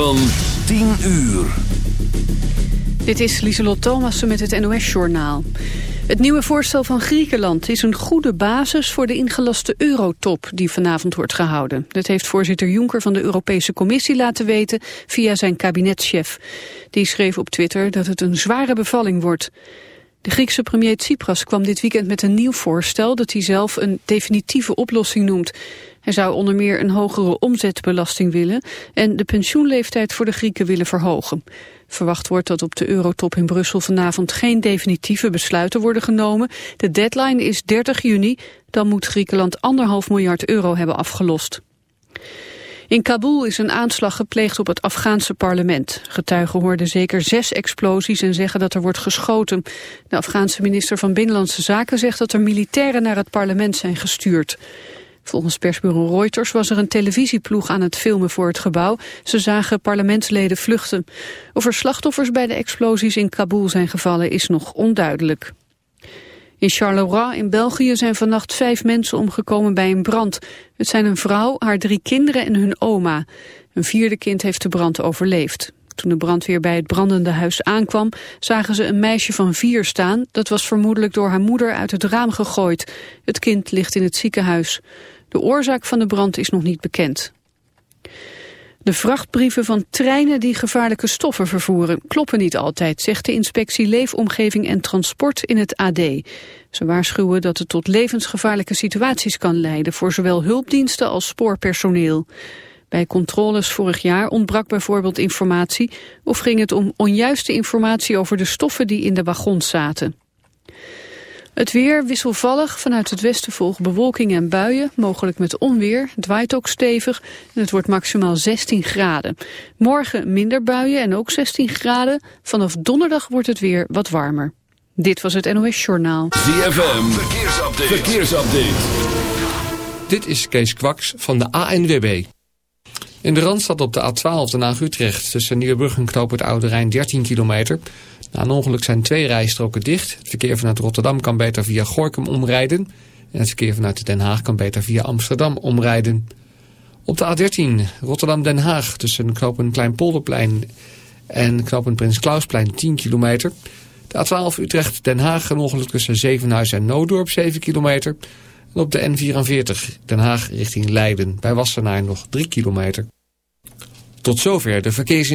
Van 10 uur. Dit is Lieselot Thomassen met het NOS-journaal. Het nieuwe voorstel van Griekenland is een goede basis voor de ingelaste eurotop die vanavond wordt gehouden. Dat heeft voorzitter Juncker van de Europese Commissie laten weten via zijn kabinetschef. Die schreef op Twitter dat het een zware bevalling wordt. De Griekse premier Tsipras kwam dit weekend met een nieuw voorstel dat hij zelf een definitieve oplossing noemt. Hij zou onder meer een hogere omzetbelasting willen en de pensioenleeftijd voor de Grieken willen verhogen. Verwacht wordt dat op de eurotop in Brussel vanavond geen definitieve besluiten worden genomen. De deadline is 30 juni, dan moet Griekenland anderhalf miljard euro hebben afgelost. In Kabul is een aanslag gepleegd op het Afghaanse parlement. Getuigen hoorden zeker zes explosies en zeggen dat er wordt geschoten. De Afghaanse minister van Binnenlandse Zaken zegt dat er militairen naar het parlement zijn gestuurd. Volgens persbureau Reuters was er een televisieploeg aan het filmen voor het gebouw. Ze zagen parlementsleden vluchten. Of er slachtoffers bij de explosies in Kabul zijn gevallen is nog onduidelijk. In Charleroi in België zijn vannacht vijf mensen omgekomen bij een brand. Het zijn een vrouw, haar drie kinderen en hun oma. Een vierde kind heeft de brand overleefd. Toen de brandweer bij het brandende huis aankwam, zagen ze een meisje van vier staan. Dat was vermoedelijk door haar moeder uit het raam gegooid. Het kind ligt in het ziekenhuis. De oorzaak van de brand is nog niet bekend. De vrachtbrieven van treinen die gevaarlijke stoffen vervoeren kloppen niet altijd, zegt de inspectie Leefomgeving en Transport in het AD. Ze waarschuwen dat het tot levensgevaarlijke situaties kan leiden voor zowel hulpdiensten als spoorpersoneel. Bij controles vorig jaar ontbrak bijvoorbeeld informatie of ging het om onjuiste informatie over de stoffen die in de wagons zaten. Het weer wisselvallig. Vanuit het westen volgen bewolking en buien, mogelijk met onweer. Het waait ook stevig en het wordt maximaal 16 graden. Morgen minder buien en ook 16 graden. Vanaf donderdag wordt het weer wat warmer. Dit was het NOS Journaal. ZFM, verkeersupdate. verkeersupdate. Dit is Kees Kwaks van de ANWB. In de Randstad op de A12 Den Haag-Utrecht tussen Nieuwebrug en Knoop het Oude Rijn 13 kilometer... Na een ongeluk zijn twee rijstroken dicht. Het verkeer vanuit Rotterdam kan beter via Gorkum omrijden. En het verkeer vanuit Den Haag kan beter via Amsterdam omrijden. Op de A13 Rotterdam-Den Haag tussen knooppunt Kleinpolderplein en knooppunt Prins Klausplein 10 kilometer. De A12 Utrecht-Den Haag een ongeluk tussen Zevenhuis en Noodorp 7 kilometer. En op de N44 Den Haag richting Leiden bij Wassenaar nog 3 kilometer. Tot zover de verkeers...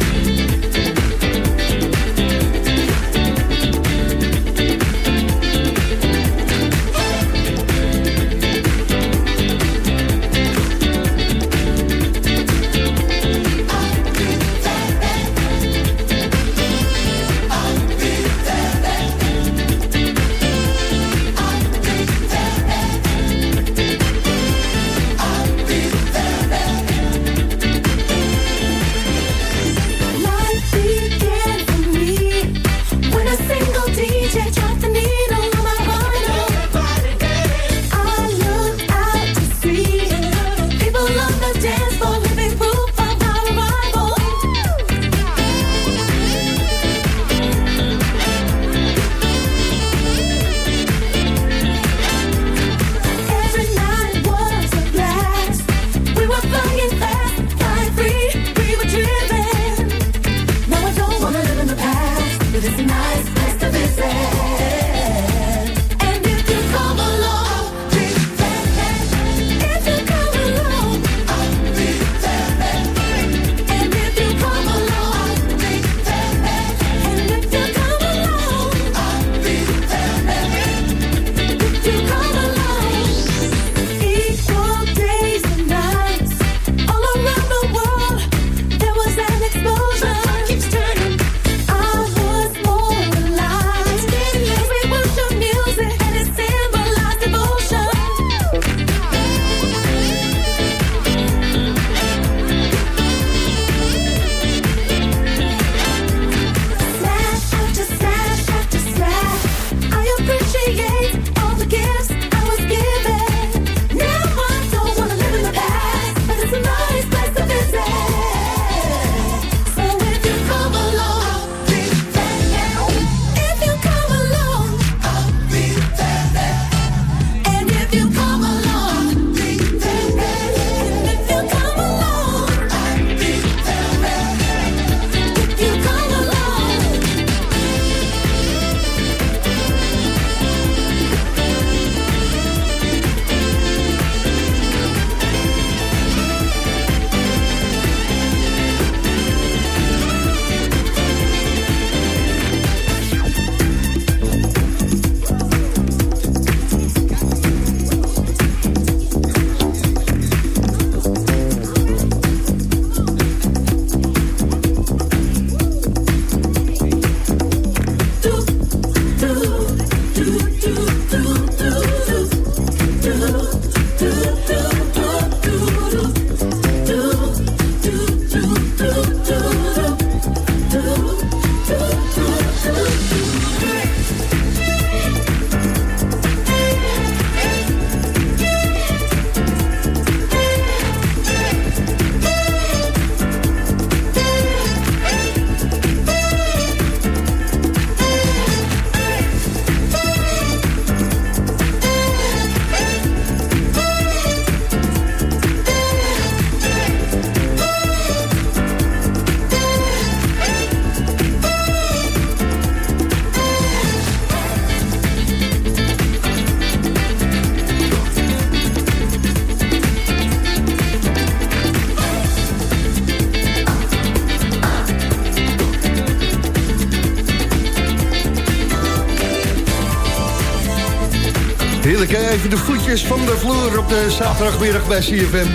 De de zaterdagmiddag bij CFM.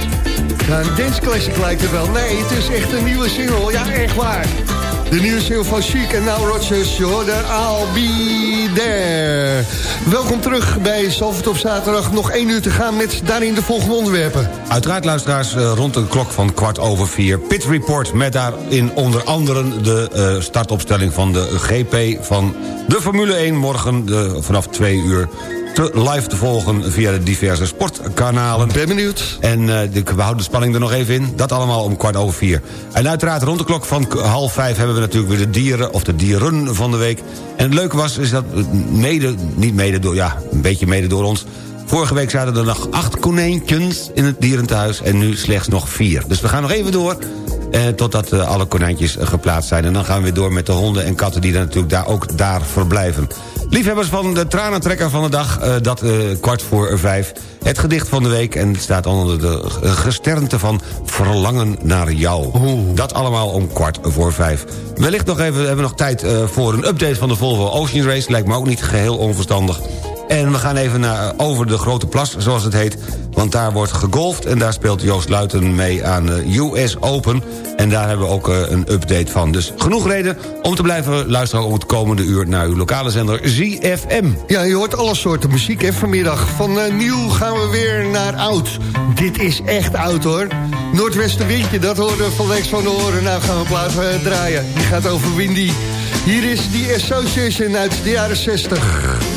Ja, een dance classic lijkt het wel. Nee, het is echt een nieuwe single. Ja, echt waar. De nieuwe single van Chic en Now Rodgers. Je hoorde I'll Be There. Welkom terug bij Zalvert op zaterdag. Nog één uur te gaan met daarin de volgende onderwerpen. Uiteraard luisteraars eh, rond de klok van kwart over vier. Pit Report met daarin onder andere de eh, startopstelling van de GP van de Formule 1. Morgen de, vanaf twee uur te live te volgen via de diverse sportkanalen. Ben benieuwd. En eh, de, we houden de spanning er nog even in. Dat allemaal om kwart over vier. En uiteraard rond de klok van half vijf hebben we natuurlijk weer de dieren... of de dieren van de week. En het leuke was, is dat mede, niet mede door... ja, een beetje mede door ons... Vorige week zaten er nog acht konijntjes in het dierentehuis... en nu slechts nog vier. Dus we gaan nog even door... Eh, totdat eh, alle konijntjes eh, geplaatst zijn. En dan gaan we weer door met de honden en katten... die dan natuurlijk daar, ook daar verblijven. Liefhebbers van de tranentrekker van de dag... eh, dat eh, kwart voor vijf. Het gedicht van de week. En het staat onder de gesternte van Verlangen naar jou. Dat allemaal om kwart voor vijf. Wellicht nog even, hebben we nog tijd eh, voor een update van de Volvo Ocean Race. Lijkt me ook niet geheel onverstandig. En we gaan even naar, over de Grote Plas, zoals het heet. Want daar wordt gegolfd en daar speelt Joost Luiten mee aan de US Open. En daar hebben we ook eh, een update van. Dus genoeg reden om te blijven luisteren... om het komende uur naar uw lokale zender ZFM. Ja, je hoort alle soorten muziek hè, vanmiddag. Van eh, nieuw gaan we weer naar oud. Dit is echt oud hoor. Noordwestenwindje, dat horen we van Lex van de Horen. Nou gaan we eh, draaien. Die gaat over Windy. Hier is die Association uit de jaren 60.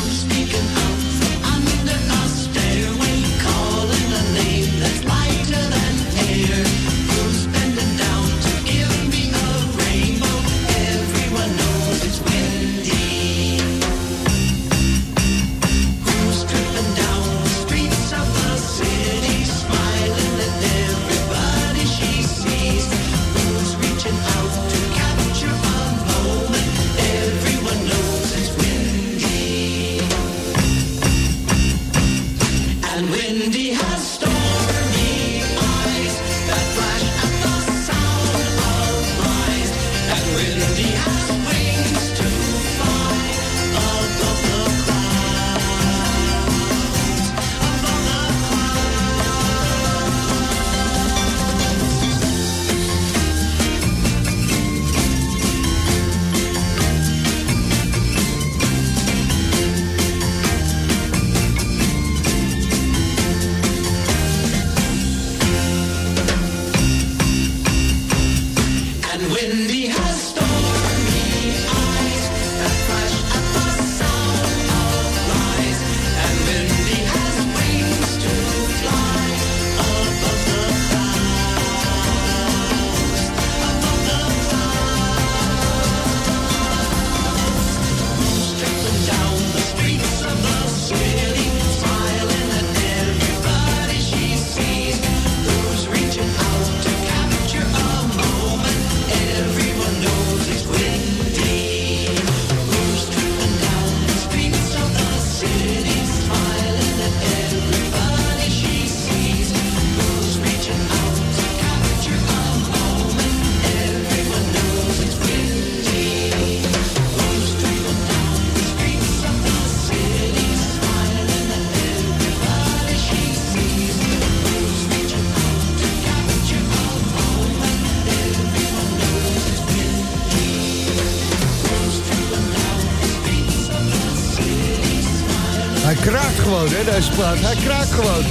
Hè, deze plaat. Hij kraakt gewoon.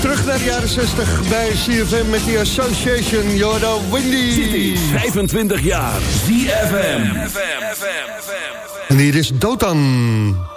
Terug naar de jaren 60 bij CFM met die Association Jordan Windy. City, 25 jaar. ZFM. En hier is Dotan.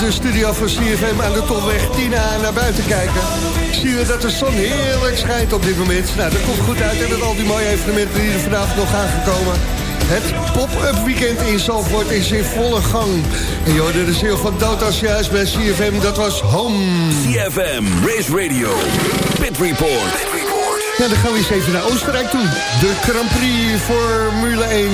De studio van CFM aan de Tolweg Tina naar buiten kijken... zien we dat de zon heerlijk schijnt op dit moment. Nou, dat komt goed uit en met al die mooie evenementen die er vanavond nog aangekomen. Het pop-up weekend in Zalvoort is in volle gang. En je hoorde de ziel van Dotas juist bij CFM, dat was Home. CFM, Race Radio, Pit Report. Ja, dan gaan we eens even naar Oostenrijk toe. De Grand Prix Formule 1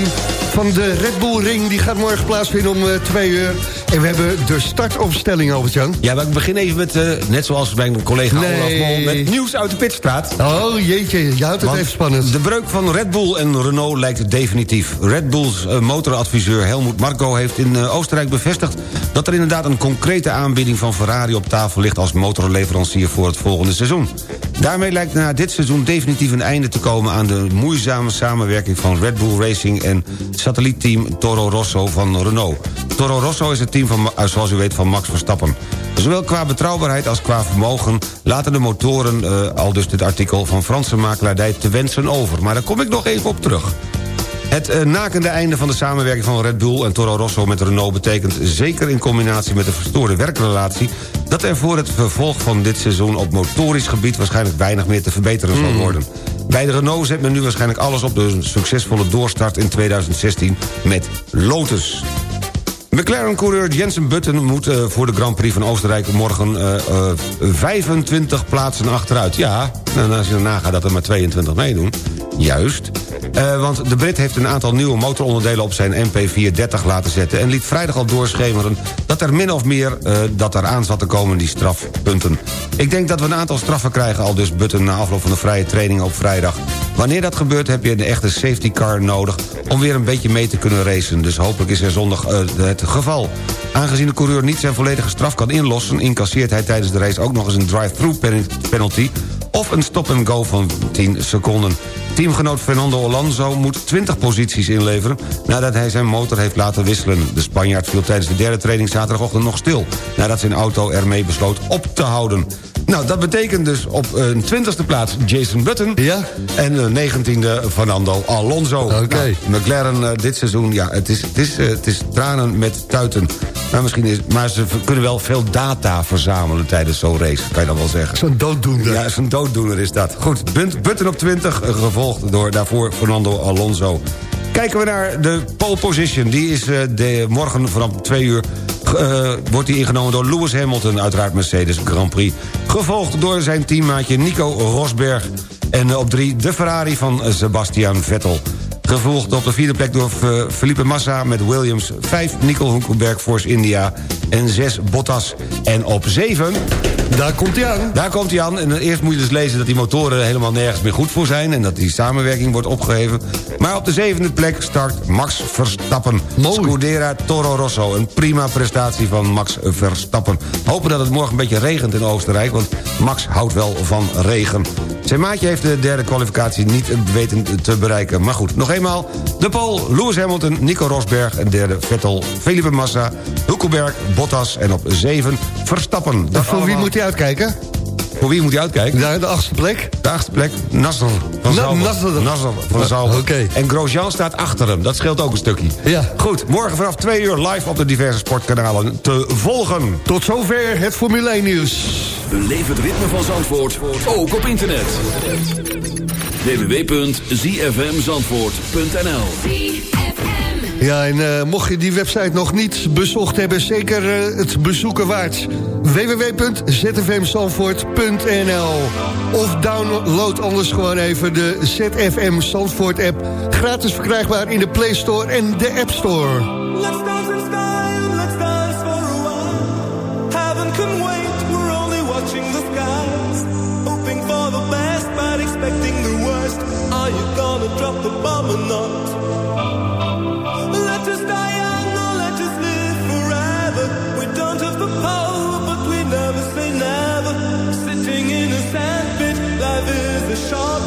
van de Red Bull Ring... die gaat morgen plaatsvinden om eh, twee uur. En we hebben de startopstelling, Albert-Jan. Ja, maar ik begin even met, eh, net zoals mijn collega Nee. Olaf Mol... met nieuws uit de pitstraat. Oh jeetje, je houdt het Want even spannend. De breuk van Red Bull en Renault lijkt definitief. Red Bulls eh, motoradviseur Helmoet Marco heeft in eh, Oostenrijk bevestigd... dat er inderdaad een concrete aanbieding van Ferrari op tafel ligt... als motorleverancier voor het volgende seizoen. Daarmee lijkt na dit seizoen definitief een einde te komen... aan de moeizame samenwerking van Red Bull Racing... en satellietteam Toro Rosso van Renault. Toro Rosso is het team, van, eh, zoals u weet, van Max Verstappen. Zowel qua betrouwbaarheid als qua vermogen... laten de motoren, eh, al dus dit artikel... van Franse makelaardij te wensen over. Maar daar kom ik nog even op terug. Het uh, nakende einde van de samenwerking van Red Bull en Toro Rosso met Renault... betekent zeker in combinatie met de verstoorde werkrelatie... dat er voor het vervolg van dit seizoen op motorisch gebied... waarschijnlijk weinig meer te verbeteren zal worden. Bij de Renault zet men nu waarschijnlijk alles op de succesvolle doorstart in 2016 met Lotus. McLaren-coureur Jensen Button moet uh, voor de Grand Prix van Oostenrijk... morgen uh, uh, 25 plaatsen achteruit. Ja, en als je dan nagaat dat er maar 22 meedoen. Juist. Want de Brit heeft een aantal nieuwe motoronderdelen op zijn MP430 laten zetten... en liet vrijdag al doorschemeren dat er min of meer dat er aan zat te komen die strafpunten. Ik denk dat we een aantal straffen krijgen, al dus Button na afloop van de vrije training op vrijdag. Wanneer dat gebeurt heb je een echte safety car nodig om weer een beetje mee te kunnen racen. Dus hopelijk is er zondag uh, het geval. Aangezien de coureur niet zijn volledige straf kan inlossen... incasseert hij tijdens de race ook nog eens een drive-thru penalty... of een stop-and-go van 10 seconden. Teamgenoot Fernando Alonso moet 20 posities inleveren... nadat hij zijn motor heeft laten wisselen. De Spanjaard viel tijdens de derde training zaterdagochtend nog stil... nadat zijn auto ermee besloot op te houden. Nou, dat betekent dus op een twintigste plaats Jason Button... Ja. en een negentiende Fernando Alonso. Oké. Nou, McLaren uh, dit seizoen, ja, het is, het, is, uh, het is tranen met tuiten. Maar, misschien is, maar ze kunnen wel veel data verzamelen tijdens zo'n race, kan je dan wel zeggen. Zo'n dooddoener. Ja, zo'n dooddoener is dat. Goed, Button op 20, uh, gevolgd door daarvoor Fernando Alonso. Kijken we naar de pole position. Die is uh, de, morgen vanaf twee uur... Uh, wordt die ingenomen door Lewis Hamilton, uiteraard Mercedes Grand Prix. Gevolgd door zijn teammaatje Nico Rosberg. En op drie de Ferrari van Sebastian Vettel. Gevolgd op de vierde plek door Felipe Massa met Williams. Vijf Nico Hulkenberg Force India. En zes Bottas. En op zeven... Daar komt hij aan. Daar komt hij aan. En eerst moet je dus lezen dat die motoren helemaal nergens meer goed voor zijn... en dat die samenwerking wordt opgeheven. Maar op de zevende plek start Max Verstappen. Mooi. Scudera Toro Rosso. Een prima prestatie van Max Verstappen. Hopen dat het morgen een beetje regent in Oostenrijk... want Max houdt wel van regen. Zijn maatje heeft de derde kwalificatie niet weten te bereiken. Maar goed, nog eenmaal. De Pool, Lewis Hamilton, Nico Rosberg... en derde Vettel, Felipe Massa, Hulkenberg, Bottas... en op zeven Verstappen. Dat voor wie moet hij uitkijken? Voor wie moet hij uitkijken? De achtste plek. De achtste plek, Nasser van Na, Zalver. Nasser. Nasser van Zalver. Oké. En Grosjean staat achter hem. Dat scheelt ook een stukje. Ja. Goed, morgen vanaf twee uur live op de diverse sportkanalen te volgen. Tot zover het Formule 1 nieuws. Beleef het ritme van Zandvoort, ook op internet. www.zfmzandvoort.nl Ja, en uh, mocht je die website nog niet bezocht hebben... zeker uh, het bezoeken waard. www.zfmzandvoort.nl Of download anders gewoon even de ZFM Zandvoort app. Gratis verkrijgbaar in de Play Store en de App Store. Let's dance in style, let's dance for a while. Can wait, we're only watching the skies. Hoping for the best, but expecting the worst. Are you gonna drop the bomb or not?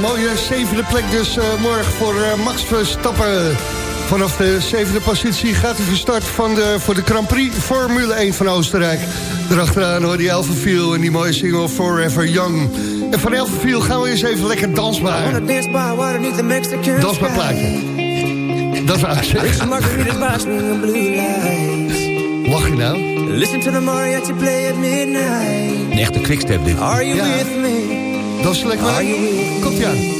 Een mooie zevende plek dus eh, morgen voor eh, Max Verstappen. Vanaf de zevende positie gaat hij van start van de, voor de Grand Prix Formule 1 van Oostenrijk. Daarachteraan hoor die Elfenviel en die mooie single Forever Young. En van Elfenviel gaan we eens even lekker dansbaar. Dansbaar plaatje. Dat is eigenlijk. Lach je nou? Listen to the mariachi play at midnight. Een echte quickstep dit. Are you Ja. with me? Dat is lekker. Are you with me? Komt ie aan.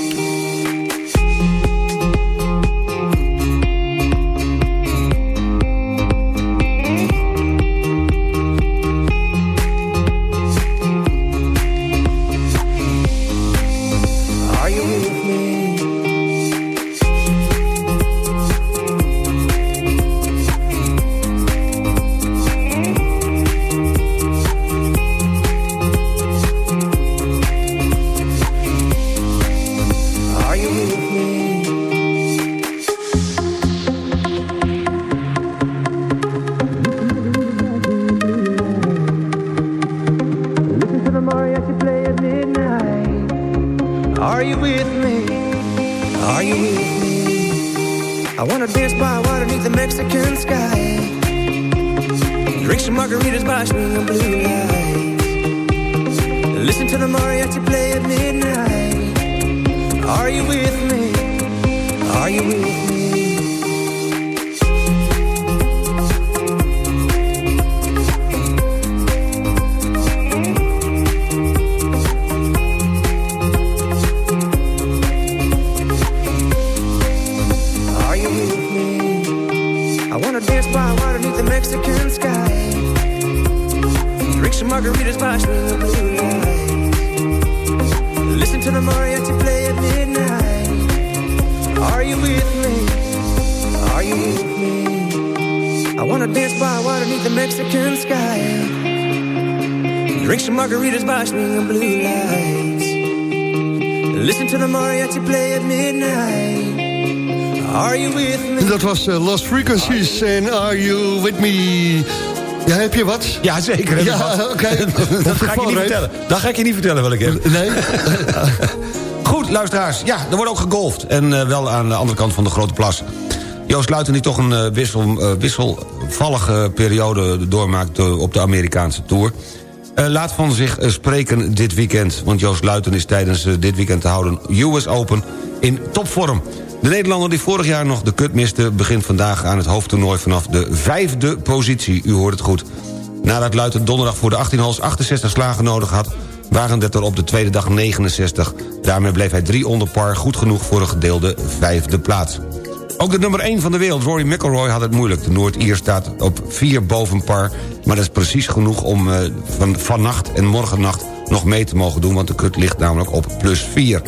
Was eh, Lost Frequencies en Are You With Me. Ja, heb je wat? Ja, zeker. Ja, oké. dat ga ik je niet vertellen. Dat ga ik je niet vertellen wat ik heb. Nee? Goed, luisteraars. Ja, er wordt ook gegolfd. En eh, wel aan de andere kant van de Grote Plas. Joost Luiten die toch een eh, wissel, wisselvallige periode doormaakt op de Amerikaanse Tour. Laat van zich spreken dit weekend. Want Joost Luiten is tijdens dit weekend te houden US Open in topvorm. De Nederlander die vorig jaar nog de kut miste... begint vandaag aan het hoofdtoernooi vanaf de vijfde positie. U hoort het goed. Nadat Luiten donderdag voor de 18 holes 68 slagen nodig had... waren het er op de tweede dag 69. Daarmee bleef hij drie onder par, goed genoeg voor een gedeelde vijfde plaats. Ook de nummer 1 van de wereld, Rory McIlroy, had het moeilijk. De Noord-Ier staat op 4 boven par... maar dat is precies genoeg om eh, van, vannacht en morgennacht nog mee te mogen doen... want de kut ligt namelijk op plus 4.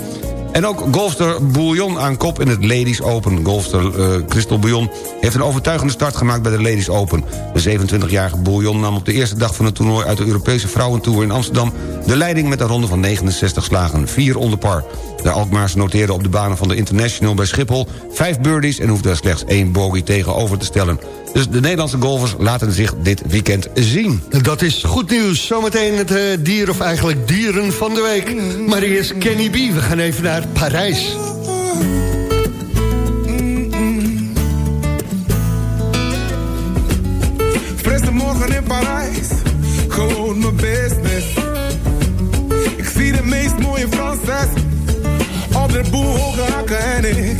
En ook golfster Bouillon aan kop in het Ladies Open. Golfster eh Crystal Bouillon heeft een overtuigende start gemaakt bij de Ladies Open. De 27-jarige Bouillon nam op de eerste dag van het toernooi... uit de Europese Vrouwentour in Amsterdam... de leiding met een ronde van 69 slagen, 4 onder par. De Alkmaars noteerde op de banen van de International bij Schiphol... vijf birdies en hoefde er slechts één bogey tegenover te stellen. Dus de Nederlandse golfers laten zich dit weekend zien. Dat is goed nieuws. Zometeen het eh, dier of eigenlijk dieren van de week. Maar eerst Kenny B. We gaan even naar Parijs. Morgen in Parijs, gewoon mijn business. Ik zie de meest mooie Franses de boel en ik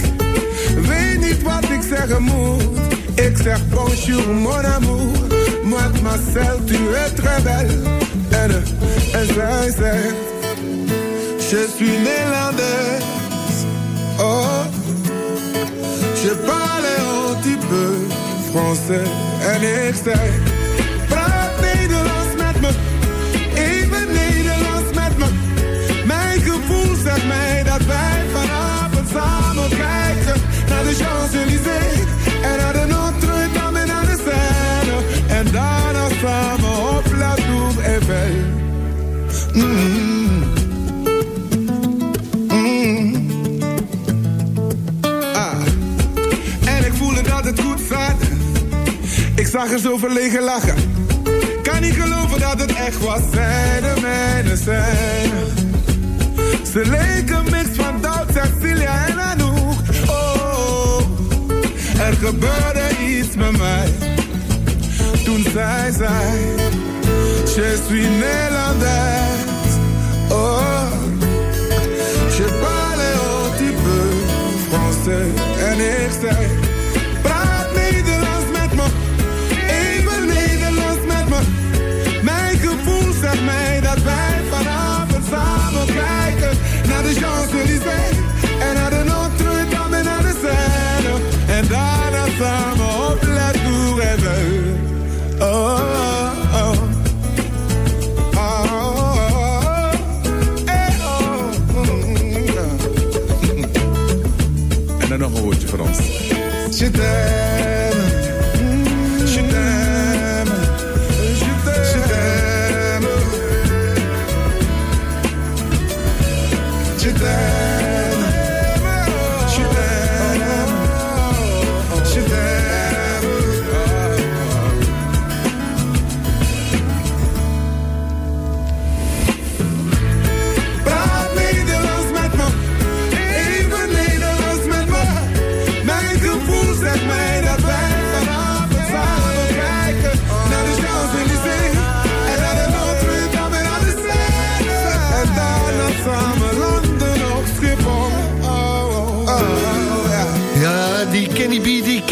weet niet wat ik zeggen moet. Ik zeg bonjour mon amour, mademoiselle tu es très belle. En, eh, en zij zegt, je suis. Oh, je parle un petit peu français. En ik zeg, praat Nederlands met me. Even Nederlands met me. Mijn gevoel zegt mij Er verlegen lachen. Kan niet geloven dat het echt was. Zij de mijne zijn. Ze leken mix van Doubt, Cecilia en Anouk. Oh, er gebeurde iets met mij. Toen zij zei, je suis Nederlands. Oh, je parle un petit peu français. En ik zei, samen kijken naar de Champs-Élysées en naar de Notre-Dame en naar de Seine. En daarna samen op La Tour Eiffel. Oh, oh, oh. Oh, ja. En dan nog een woordje voor ons. Je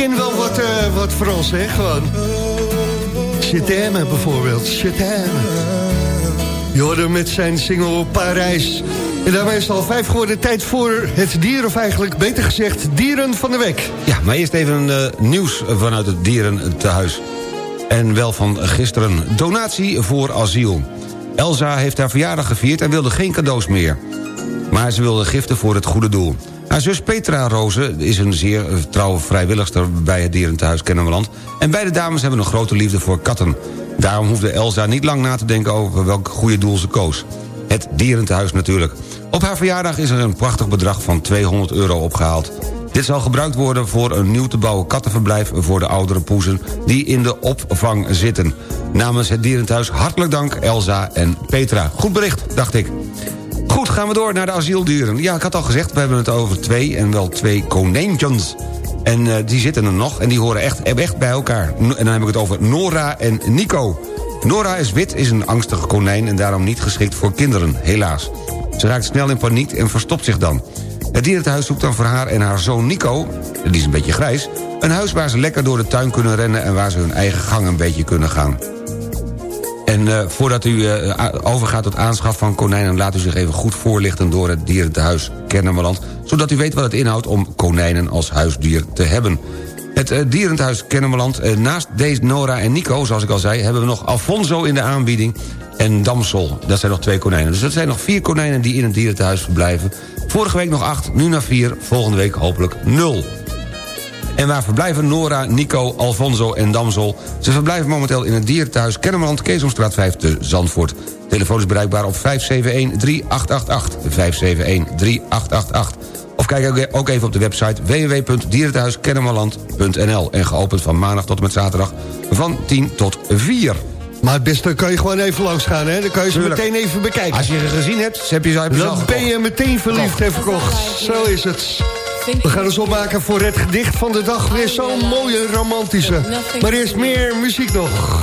ken wel wat, eh, wat Frans, hè, gewoon. Je t'aime bijvoorbeeld, hoorde hem met zijn single Parijs. En daarmee is het al vijf geworden tijd voor het dier, of eigenlijk beter gezegd, dieren van de week. Ja, maar eerst even eh, nieuws vanuit het dierentehuis. En wel van gisteren. Donatie voor asiel. Elsa heeft haar verjaardag gevierd en wilde geen cadeaus meer. Maar ze wilde giften voor het goede doel. Haar zus Petra Roze is een zeer eh, trouwe vrijwilligster... bij het dierentehuis Kennemerland. En beide dames hebben een grote liefde voor katten. Daarom hoefde Elsa niet lang na te denken over welk goede doel ze koos. Het dierentehuis natuurlijk. Op haar verjaardag is er een prachtig bedrag van 200 euro opgehaald. Dit zal gebruikt worden voor een nieuw te bouwen kattenverblijf... voor de oudere poezen die in de opvang zitten. Namens het dierentehuis hartelijk dank Elsa en Petra. Goed bericht, dacht ik. Goed, gaan we door naar de asieldieren. Ja, ik had al gezegd, we hebben het over twee en wel twee konijntjes. En eh, die zitten er nog en die horen echt, echt bij elkaar. En dan heb ik het over Nora en Nico. Nora is wit, is een angstige konijn... en daarom niet geschikt voor kinderen, helaas. Ze raakt snel in paniek en verstopt zich dan. Het dierentehuis zoekt dan voor haar en haar zoon Nico... die is een beetje grijs... een huis waar ze lekker door de tuin kunnen rennen... en waar ze hun eigen gang een beetje kunnen gaan. En eh, voordat u eh, overgaat tot aanschaf van konijnen... laat u zich even goed voorlichten door het dierentehuis Kennemerland... zodat u weet wat het inhoudt om konijnen als huisdier te hebben. Het eh, dierentehuis Kennemerland, naast deze Nora en Nico... zoals ik al zei, hebben we nog Alfonso in de aanbieding... en Damsel, dat zijn nog twee konijnen. Dus dat zijn nog vier konijnen die in het dierentehuis verblijven. Vorige week nog acht, nu naar vier, volgende week hopelijk nul. En waar verblijven Nora, Nico, Alfonso en Damsel? Ze verblijven momenteel in het dierenthuis Kennemerland... Keesomstraat 5 te Zandvoort. Telefoon is bereikbaar op 571-3888. 571-3888. Of kijk ook- even op de website www.dierenthuiskennemerland.nl. En geopend van maandag tot en met zaterdag van 10 tot 4. Maar het beste kan je gewoon even langs gaan, hè? Dan kan je ze Tuurlijk. meteen even bekijken. Als je ze gezien hebt, heb je ze, al Dan ben je meteen verliefd en verkocht. Zo is het. We gaan ons opmaken voor het gedicht van de dag. Weer zo'n mooie romantische. Maar eerst meer muziek nog.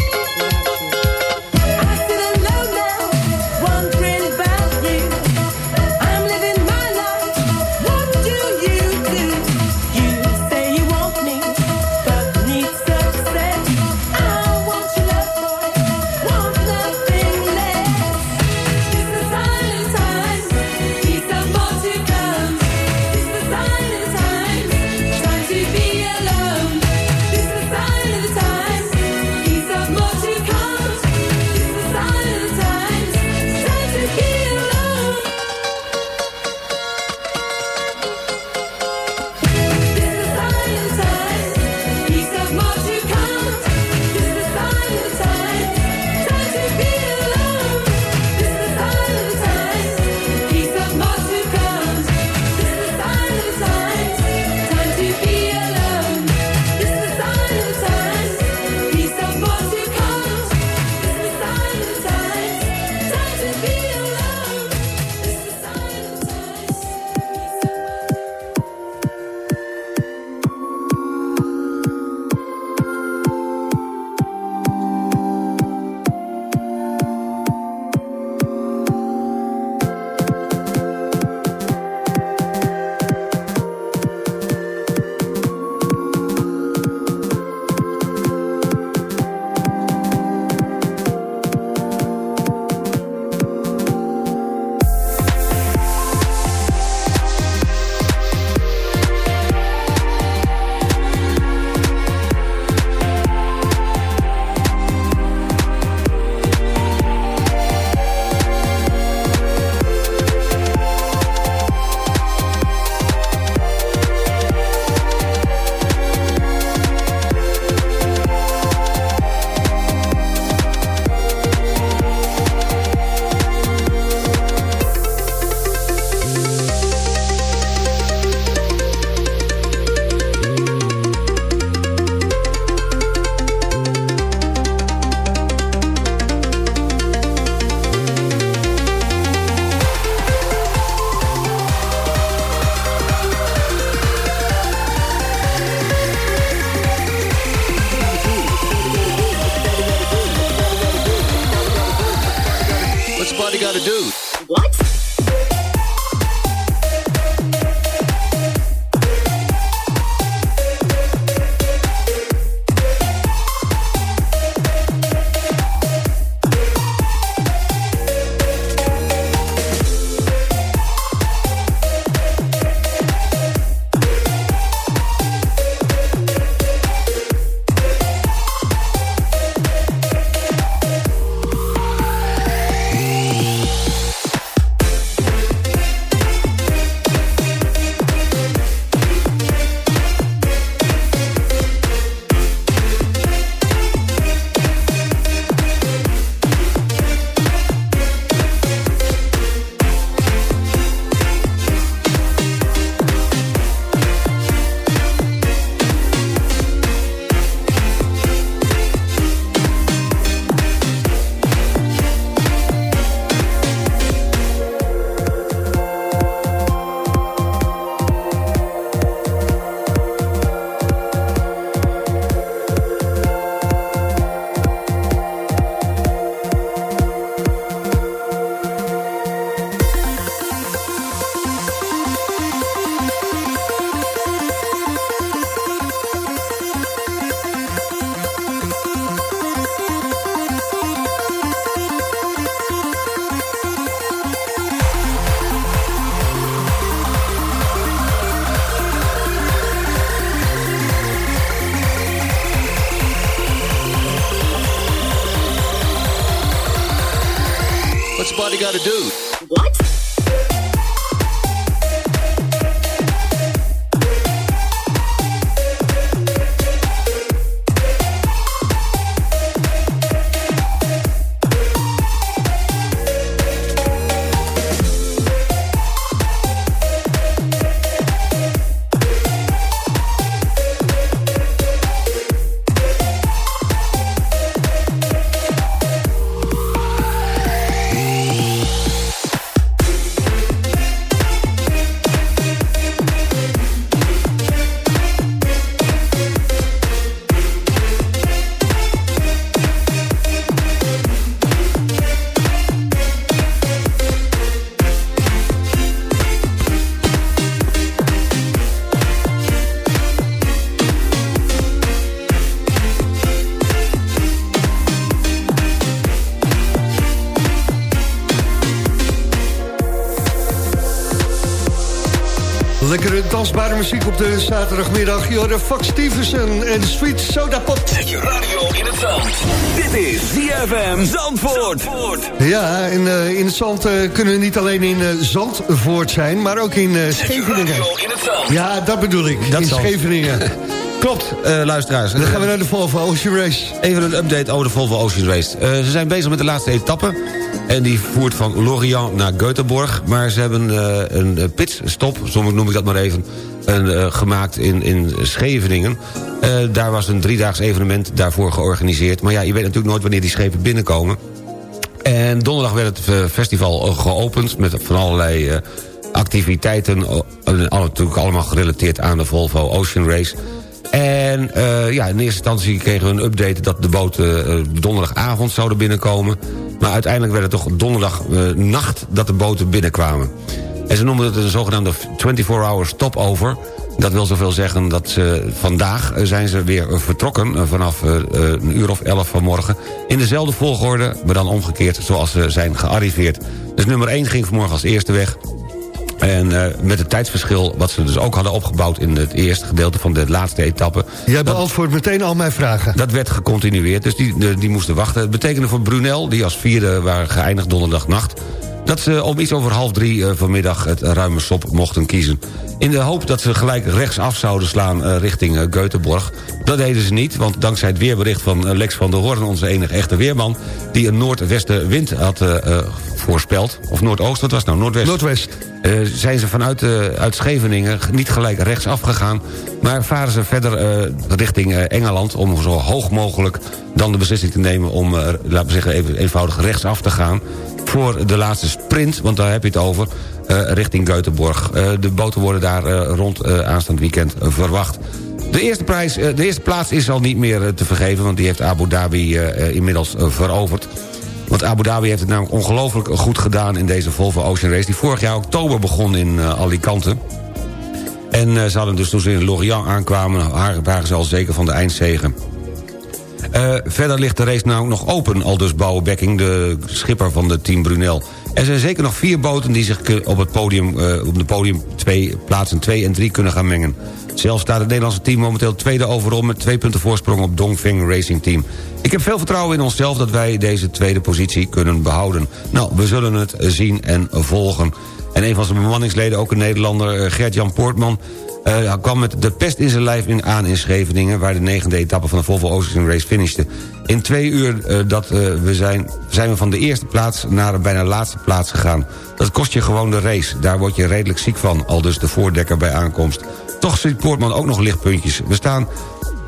Dansbare muziek op de zaterdagmiddag. Je hoorde Fox Stevenson en Sweet Soda Pop. Zet je radio in het zand. Dit is ZFM Zandvoort. Ja, en eh, in het zand eh, kunnen we niet alleen in eh, Zandvoort zijn, maar ook in eh, Scheveningen. Ja, dat bedoel ik, Dat in. Scheveningen. Klopt, eh, luisteraars. Dan gaan we naar de Volvo Ocean Race. Even een update over de Volvo Ocean Race. Eh, ze zijn bezig met de laatste etappe. En die voert van Lorient naar Göteborg. Maar ze hebben eh, een pitstop, zo noem ik dat maar even... Een, gemaakt in, in Scheveningen. Daar was een driedaags evenement daarvoor georganiseerd. Maar ja, je weet natuurlijk nooit wanneer die schepen binnenkomen. En donderdag werd het festival geopend... met van allerlei activiteiten. natuurlijk allemaal gerelateerd aan de Volvo Ocean Race... En eh, ja, in eerste instantie kregen we een update dat de boten eh, donderdagavond zouden binnenkomen. Maar uiteindelijk werd het toch donderdagnacht nacht dat de boten binnenkwamen. En ze noemen het een zogenaamde 24-hour stopover. Dat wil zoveel zeggen dat ze vandaag eh, zijn ze weer vertrokken... eh, vanaf eh, eh, een uur of elf vanmorgen... in dezelfde volgorde, maar dan omgekeerd zoals ze zijn gearriveerd. Dus nummer 1 ging vanmorgen als eerste weg... En eh, met het tijdsverschil wat ze dus ook hadden opgebouwd... in het eerste gedeelte van de laatste etappe... Jij beantwoordt meteen al mijn vragen. Dat werd gecontinueerd, dus die, die moesten wachten. Het betekende voor Brunel, die als vierde waren geëindigd donderdagnacht... dat ze om iets over half drie eh, vanmiddag het ruime sop mochten kiezen. In de hoop dat ze gelijk rechtsaf zouden slaan eh, richting Göteborg. Dat deden ze niet, want dankzij het weerbericht van Lex van der Hoorn... onze enige echte weerman, die een noordwestenwind had voorspeld. Of noordoost, wat was het nou? Noordwest. Noordwest. Eh, zijn ze vanuit eh, uit Scheveningen niet gelijk rechtsaf gegaan... maar varen ze verder eh, richting Engeland... om zo hoog mogelijk dan de beslissing te nemen... om, laten we zeggen, even eenvoudig rechtsaf te gaan... voor de laatste sprint, want daar heb je het over... richting Göteborg. De boten worden daar rond aanstaand weekend verwacht. De eerste, prijs, de eerste plaats is al niet meer te vergeven... want die heeft Abu Dhabi inmiddels veroverd. Want Abu Dhabi heeft het namelijk ongelooflijk goed gedaan... in deze Volvo Ocean Race, die vorig jaar oktober begon in eh, Alicante. En eh, ze hadden dus toen ze in Lorient aankwamen... waren ze al zeker van de eindzegen. Eh, verder ligt de race nou nog open, al dus Bouwe Bekking... de schipper van de team Brunel. Er zijn zeker nog vier boten die zich op het podium, eh, op de podium twee, plaatsen 2 en 3 kunnen gaan mengen. Zelf staat het Nederlandse team momenteel tweede overal... met twee punten voorsprong op Dongfeng Racing Team. Ik heb veel vertrouwen in onszelf dat wij deze tweede positie kunnen behouden. Nou, we zullen het zien en volgen. En een van zijn bemanningsleden, ook een Nederlander, eh, Gert-Jan Poortman... eh, hij kwam met de pest in zijn lijf in aan in Scheveningen... waar de negende etappe van de Volvo Ocean Race finishte. In twee uur eh, dat eh, we zijn, zijn we van de eerste plaats naar de bijna laatste plaats gegaan. Dat kost je gewoon de race. Daar word je redelijk ziek van, al dus de voordekker bij aankomst. Toch ziet Poortman ook nog lichtpuntjes. We staan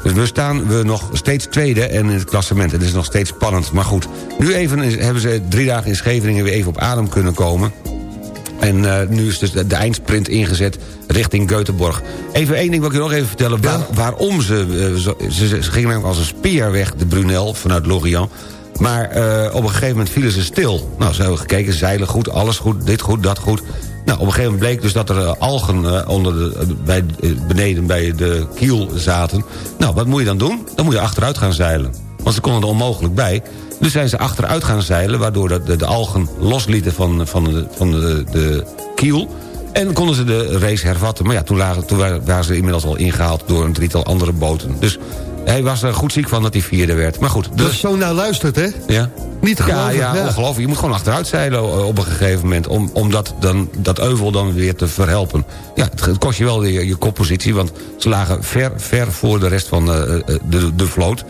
we staan we nog steeds tweede en in het klassement. Het is nog steeds spannend, maar goed. Nu even hebben ze drie dagen in Scheveningen weer even op adem kunnen komen. En eh, nu is dus de, de eindsprint ingezet richting Göteborg. Even één ding wil ik je nog even vertellen. Waar- waarom ze, eh, zo- ze... Ze gingen namelijk als een speer weg, de Brunel, vanuit Lorient. Maar eh, op een gegeven moment vielen ze stil. Nou, ze hebben gekeken, zeilen goed, alles goed, dit goed, dat goed. Nou, op een gegeven moment bleek dus dat er algen onder de, bij, beneden bij de kiel zaten. Nou, wat moet je dan doen? Dan moet je achteruit gaan zeilen. Want ze konden er onmogelijk bij. Dus zijn ze achteruit gaan zeilen... waardoor de, de, de algen loslieten van, van, de, van de, de kiel... En konden ze de race hervatten. Maar ja, toen, lagen, toen wa- waren ze inmiddels al ingehaald... door een drietal andere boten. Dus hij was er goed ziek van dat hij vierde werd. Maar goed, Dat dus... zo naar luistert, hè? Ja. Niet te Ja, geloven. ja, ja. ongelooflijk. Je moet gewoon achteruit zeilen eh, op een gegeven moment... om, om dat, dan, dat euvel dan weer te verhelpen. Ja, het, kost je wel weer je koppositie... want ze lagen ver, ver voor de rest van eh, eh, de, de vloot.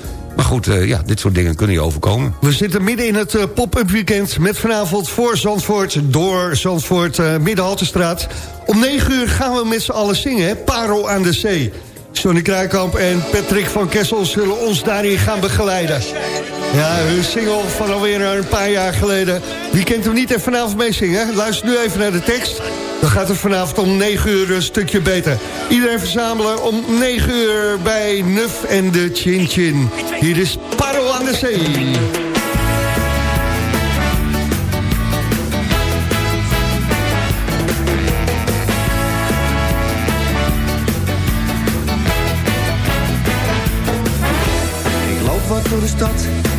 Maar goed, eh, ja, dit soort dingen kunnen je overkomen. We zitten midden in het eh, pop-up weekend met vanavond voor Zandvoort, door Zandvoort, eh Middenhaltestraat. Om 9 uur gaan we met z'n allen zingen, hè? Parel aan de Zee. Sonny Kruikamp en Patrick van Kessel zullen ons daarin gaan begeleiden. Ja, hun single van alweer een paar jaar geleden. Wie kent hem niet en vanavond meezingen? Luister nu even naar de tekst. Dan gaat het vanavond om 9 uur een stukje beter. Iedereen verzamelen om 9 uur bij Nuf en de Chin Chin. Hier is Parel aan de Zee. Ik loop wat door de stad,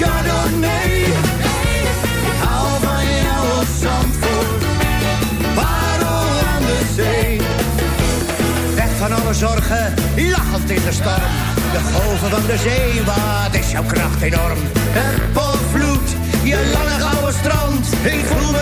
chardonnay. Ik hou van jou op Zandvoort, parel aan de zee. Weg van alle zorgen, lachend in de storm. De golven van de zee, wat is jouw kracht enorm. Het je lange gouden strand. Ik voel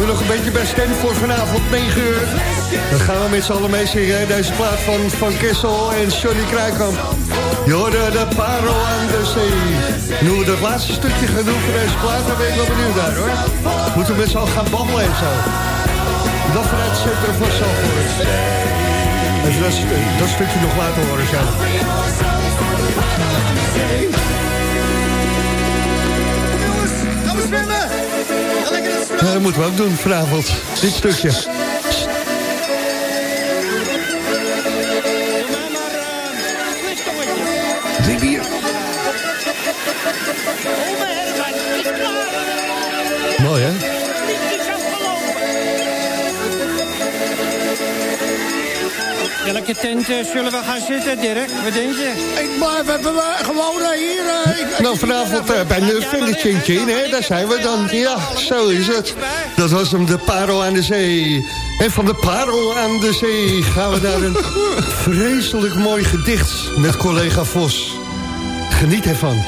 We nog een beetje bij stem voor vanavond 9 uur? Dan gaan we met z'n allen meezingen. Deze plaat van Van Kessel en Johnny Kruikamp. Je de parel aan de zee. Nu we dat laatste stukje gaan doen voor deze plaat, dan ben ik wel benieuwd daar hoor. Moeten we met z'n allen gaan babbelen en zo. Dat vanuit het centrum van Zandvoort. Dat, stu- dat stukje nog laten horen zo. Gaan we Dat moeten we ook doen vanavond. Dit stukje. Welke tent eh, zullen we gaan zitten, Dirk? Wat denk je? Ik blijf even eh, gewoon eh, hier. ik- Nou, vanavond bij Nurville Chin hè, daar zijn we dan. Ja, zo is het. Dat was hem, de parel aan de zee. En van de parel aan de zee gaan we naar een vreselijk mooi gedicht met collega Vos. Geniet ervan.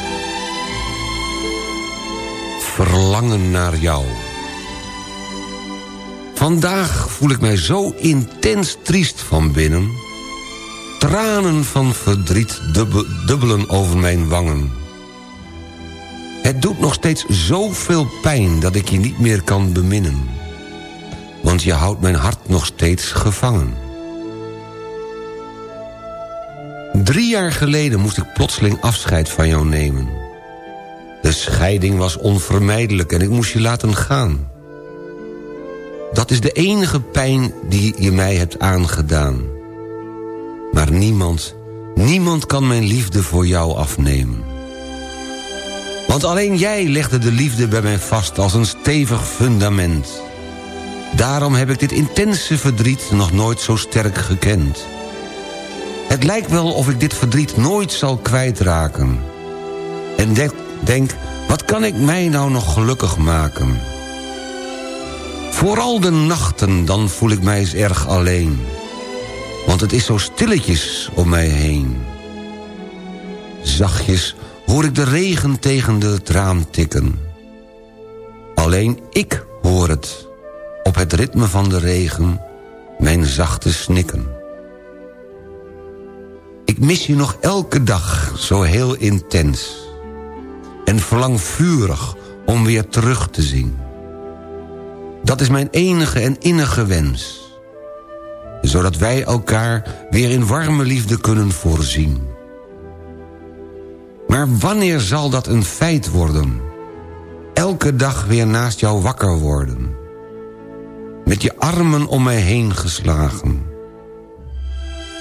Verlangen naar jou. Vandaag voel ik mij zo intens triest van binnen. Tranen van verdriet dubbe- dubbelen over mijn wangen. Het doet nog steeds zoveel pijn dat ik je niet meer kan beminnen. Want je houdt mijn hart nog steeds gevangen. Drie jaar geleden moest ik plotseling afscheid van jou nemen. De scheiding was onvermijdelijk en ik moest je laten gaan. Dat is de enige pijn die je mij hebt aangedaan. Maar niemand, niemand kan mijn liefde voor jou afnemen. Want alleen jij legde de liefde bij mij vast als een stevig fundament. Daarom heb ik dit intense verdriet nog nooit zo sterk gekend. Het lijkt wel of ik dit verdriet nooit zal kwijtraken. En denk, denk, wat kan ik mij nou nog gelukkig maken? Vooral de nachten, dan voel ik mij eens erg alleen want het is zo stilletjes om mij heen. Zachtjes hoor ik de regen tegen het raam tikken. Alleen ik hoor het, op het ritme van de regen, mijn zachte snikken. Ik mis je nog elke dag, zo heel intens. En verlang vurig om weer terug te zien. Dat is mijn enige en innige wens zodat wij elkaar weer in warme liefde kunnen voorzien. Maar wanneer zal dat een feit worden? Elke dag weer naast jou wakker worden. Met je armen om mij heen geslagen.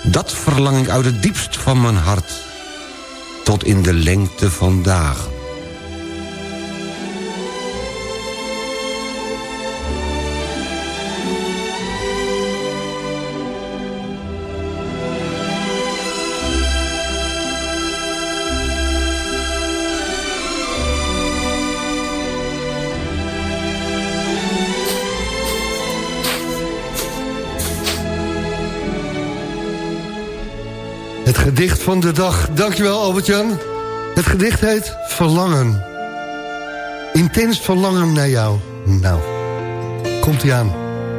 Dat verlang ik uit het diepst van mijn hart. Tot in de lengte van dagen. Het gedicht van de dag. Dankjewel Albert-Jan. Het gedicht heet Verlangen. Intens verlangen naar jou. Nou, komt hij aan.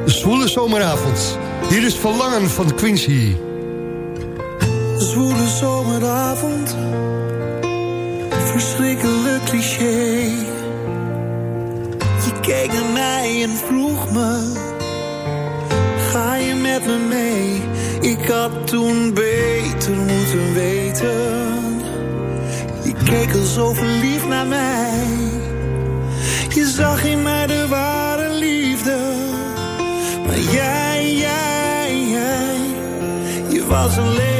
De zwoele zomeravond. Hier is Verlangen van Quincy. Zwoele zomeravond. Verschrikkelijk cliché. Je keek naar mij en vroeg me. Ga je met me mee? Ik had toen beter moeten weten. Je keek al zo verliefd naar mij. Je zag in mij de ware liefde. Maar jij, jij, jij, je was alleen.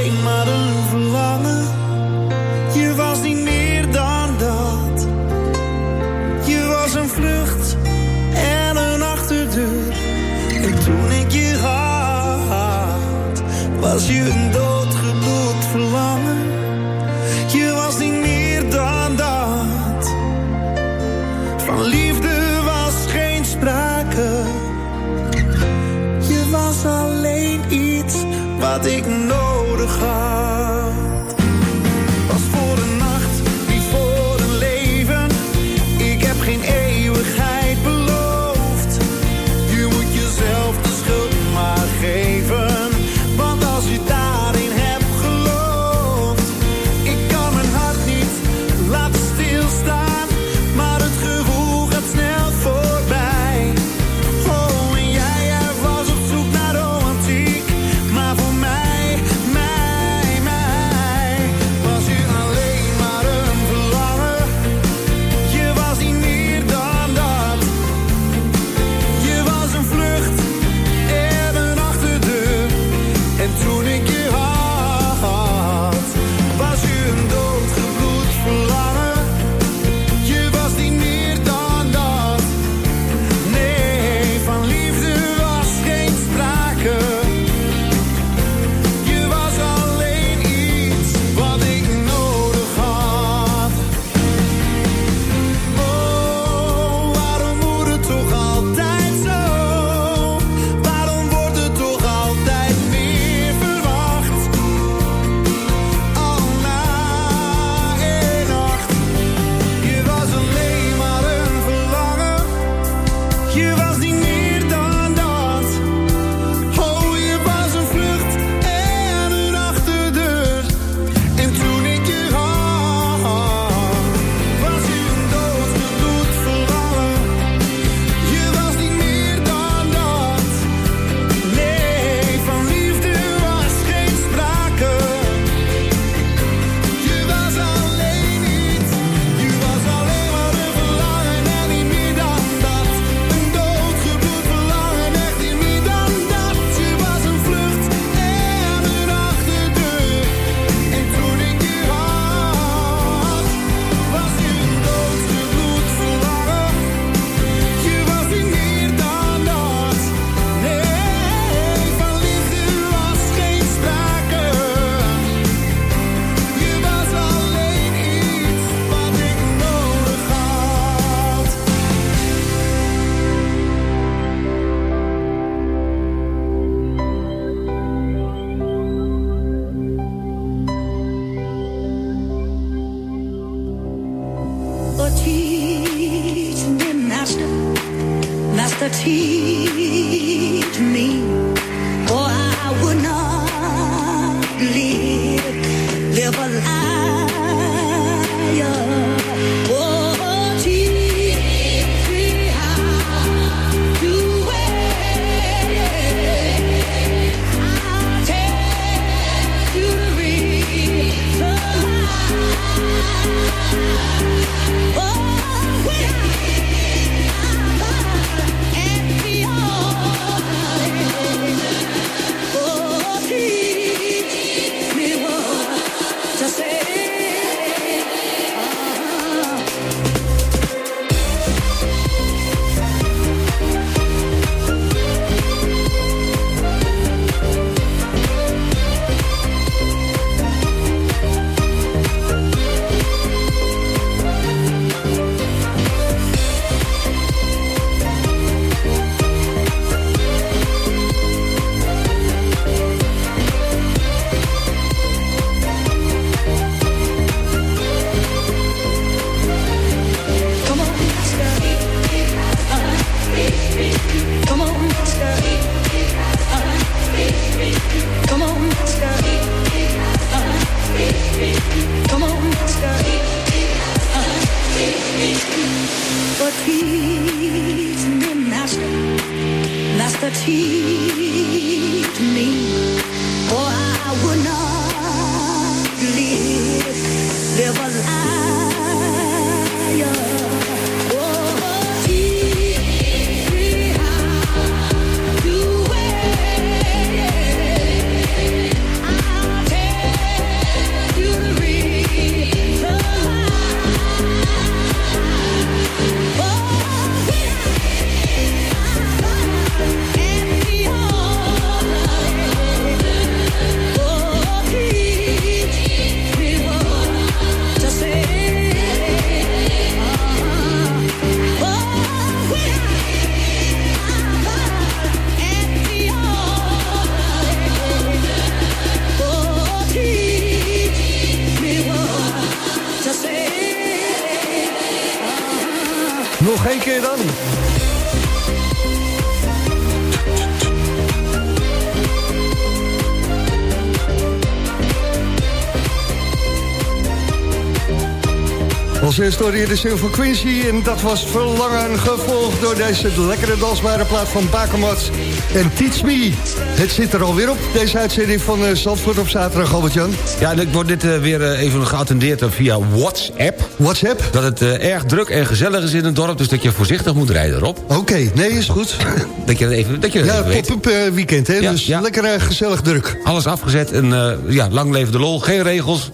Hoorde je de single van Quincy en dat was verlangen gevolgd door deze lekkere dansbare plaat van Bakermat en Teach Me. Het zit er alweer op, deze uitzending van eh, Zandvoort op zaterdag, Albert-Jan. Ja, en ik word dit eh, weer eh, even geattendeerd via WhatsApp. WhatsApp? Dat het erg druk en gezellig is in het dorp, dus dat je voorzichtig moet rijden, Rob. Oké, nee, is goed. Dat je dat even, dat je dat Ja, pop-up weekend, hè? Ja, dus ja. lekker gezellig druk. Alles afgezet en ja, lang leven de lol, geen regels.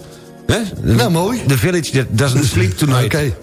Hè? Nou, mooi. The village that doesn't sleep tonight. Oké.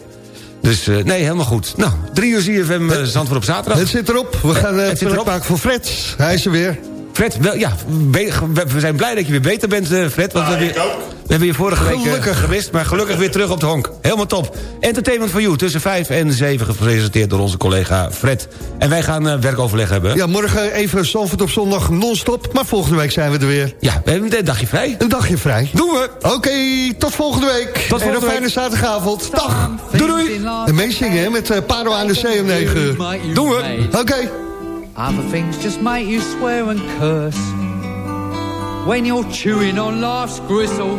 Dus eh, nee, helemaal goed. Nou, drie uur ZFM uh, Zandvoort op zaterdag. Het zit erop. We gaan het uh, zit plek erop. maken voor Fred. Hij is er weer. Fred, wel, ja, we we zijn blij dat je weer beter bent, eh, Fred. Want we, je- we hebben je vorige week eh, Gelukkig. gemist, maar gelukkig weer terug op de honk. Helemaal top. Entertainment for You, tussen 5 en 7, gepresenteerd door onze collega Fred. En wij gaan eh, werkoverleg hebben. Ja, morgen even Zandvoort op zondag non-stop. Maar volgende week zijn we er weer. Ja, we hebben een dagje vrij. Een dagje vrij. Doen we. Oké, tot volgende week. Tot en een fijne zaterdagavond. Dag. Doei doei. En meezingen hè, met uh, Paro aan de Zee om 9 uur. Doen we. Oké. Other things just make you swear and curse. When you're chewing on life's gristle,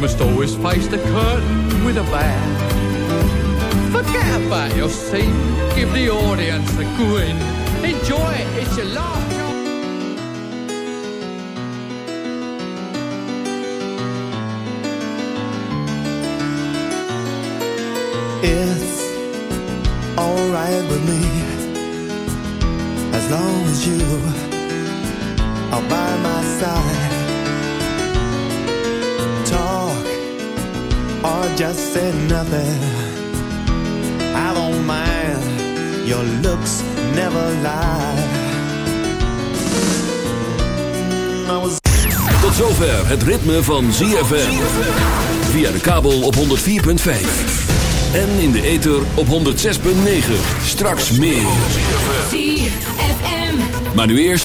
must always face the curtain with a bow. Forget about your scene, give the audience a grin. Enjoy it, it's your last chance. It's alright with me as long as you are by my side. Or just say nothing. I don't mind. Your looks never lie. Tot zover het ritme van ZFM. Via de kabel op 104.5. En in de ether op 106.9. Straks meer. Maar nu eerst...